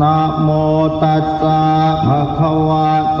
นะโมตัสสะภะคะวะโต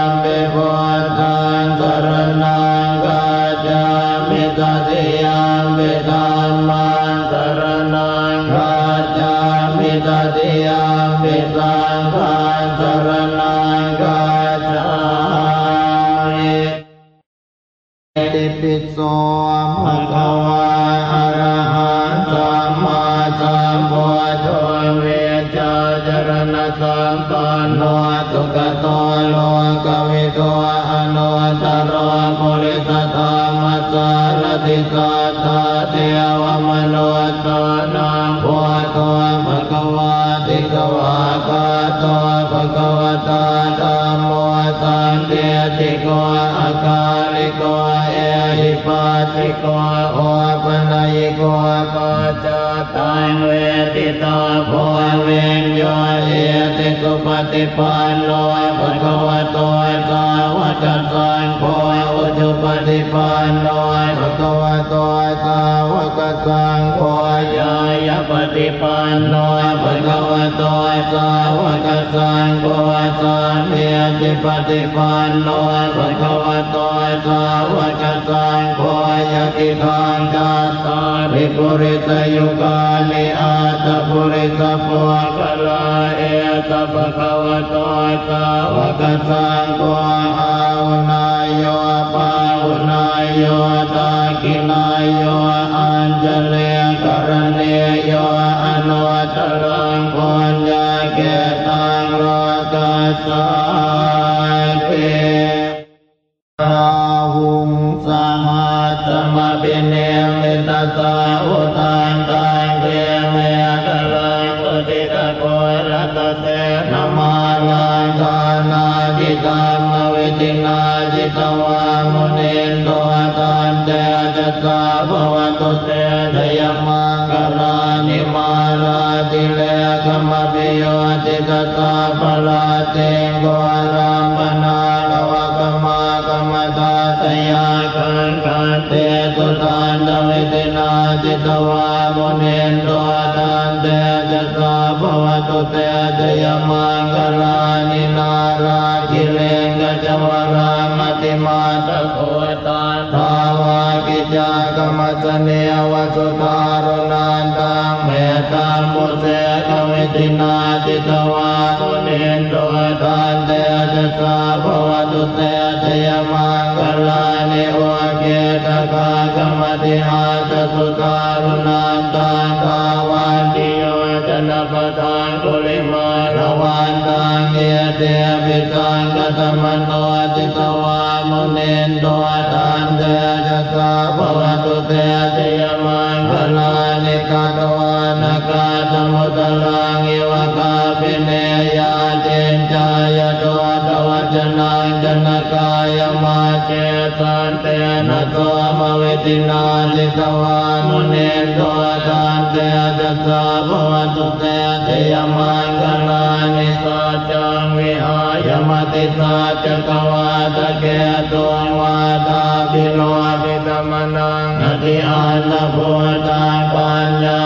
โสภะคะวะอะระหังสัมมาสัมพุทโธเวชาจรณะสัมปันโนสุขโตโลกวิโตอนุตตรโมริสธรรมสารติสัทธาเทวมนุสสานังพุทโธภะคะวะติสวากาโตภะคะวะตาธัมโมสันเตติโกอาคาลิโก ปัสสิโกโอปนัยโกปัจจตังเวติตาโพเวนโยเอติกุปติปันโนภะคะวะโตสาวกสังโฆอุจุปติปันโนภะคะวะโตสา วกสังโฆยายาปฏิปันโนภะคะวะโตสาวกสังโฆสัมเมีติปฏิปันโนภะคะวะโตสาวกสังโฆยะติทางกัสสาริปุริสยุกาลิอาตปุริสปุกลาเอตภะคะวะโตสาวกสังโฆ โยตากิลายโยอัญจเลกรเนโยอนุตตรังปัญญาเกตังโลกัสสาเปราหุงสมาตมาปิเนมิตาสาอุตา ภวตุเตทยมังกลานิ สุทารุนันตังเมตตามุเสกวิตินาจิตวามุนินโตตันเตจัสสาภวตุเตทยมังกลานิโอเกตกากรรมติอาตสุทารุนันตังทาวันติโยจนะปทานกุลิมาระวันตังเยเต กาสมุตลังอิวกาปิเนยาเจนจายโตตวัจนังจนกายมาเจตันเตนะโตมเวตินาจิตวามุนินโตตันเตจัสสาภวตุเตทยมังกลานิสัจังวิหายมติสัจกวาตะเกตัวาตาปิโลปิตมนังอธิอาตโพตังปัญญา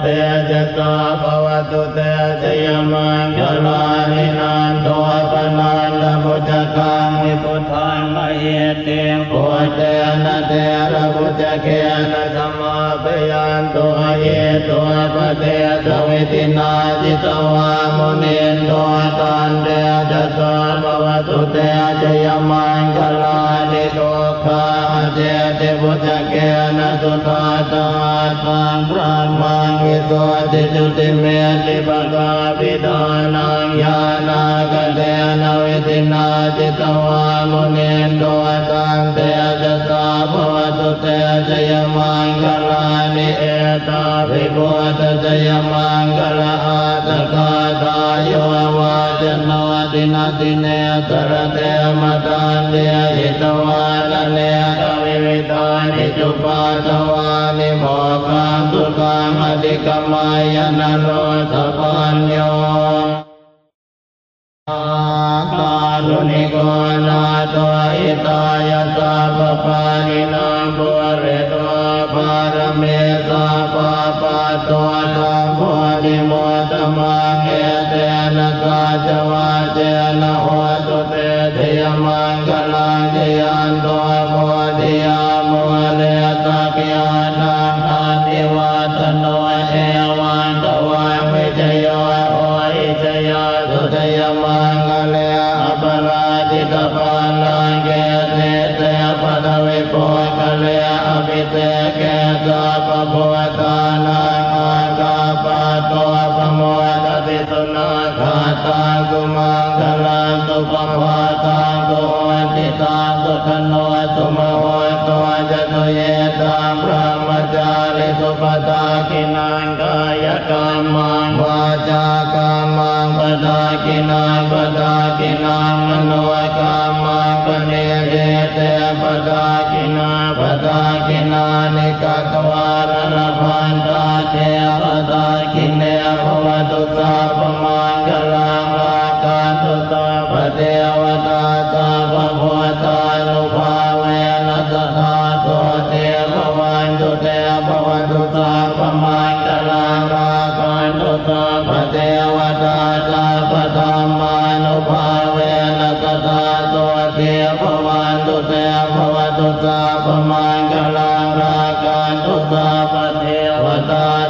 เตจตาภวตุเตจยมังคลานินานตัวปนันตพุทธกังวิพุทธังมเหเตปุเตนะเตระพุทธเกนะธรรมาปยันตัวเยตัวปเตสวิตินาจิตวามุนินตัวตอนเตจตาภวตุเตจยมังคลานิโตคา เจเตพุทธเกนะสุตาตาตังพระมังวิโสติจุติเมติปะกาปิดานังญาณากเตนะวิตินาจิตวามุนินโดตังเตจะตาภวตุเตจยมังคลานิเอตาภิพุทธจยมังคลาอาตกาตาโยวาจโนตินาติเนตระเตมตันเดหิตวาน ตานิจุปาตวานิโมกังสุขังอธิกมายนโรธปัญโยการุณิโกนาตัวอิตายาสาปปานินาบุเรตวปารเมสาปาปาตัวตัมโพธิโมตมังเอเตนะกาจวาเจนะโหตุเตเทยมัง ยุทยมังเลอปราจิตปาลังเกเตเตปะทวิโปกเลอภิเตเกตปะโพตานังอากาปะโตปะโมตติสุนาคาตังกุมังคลังตุปะภาตังตุโหติตังสุขโนตุมโหตัวจตุเยตังพระมจาริสุปตากินังกายกรรมังวาจา กรรมังปตากินังปตากินั โตเทภวันตุเตภวตุสาปมังกลังราการตุสาปเทวตา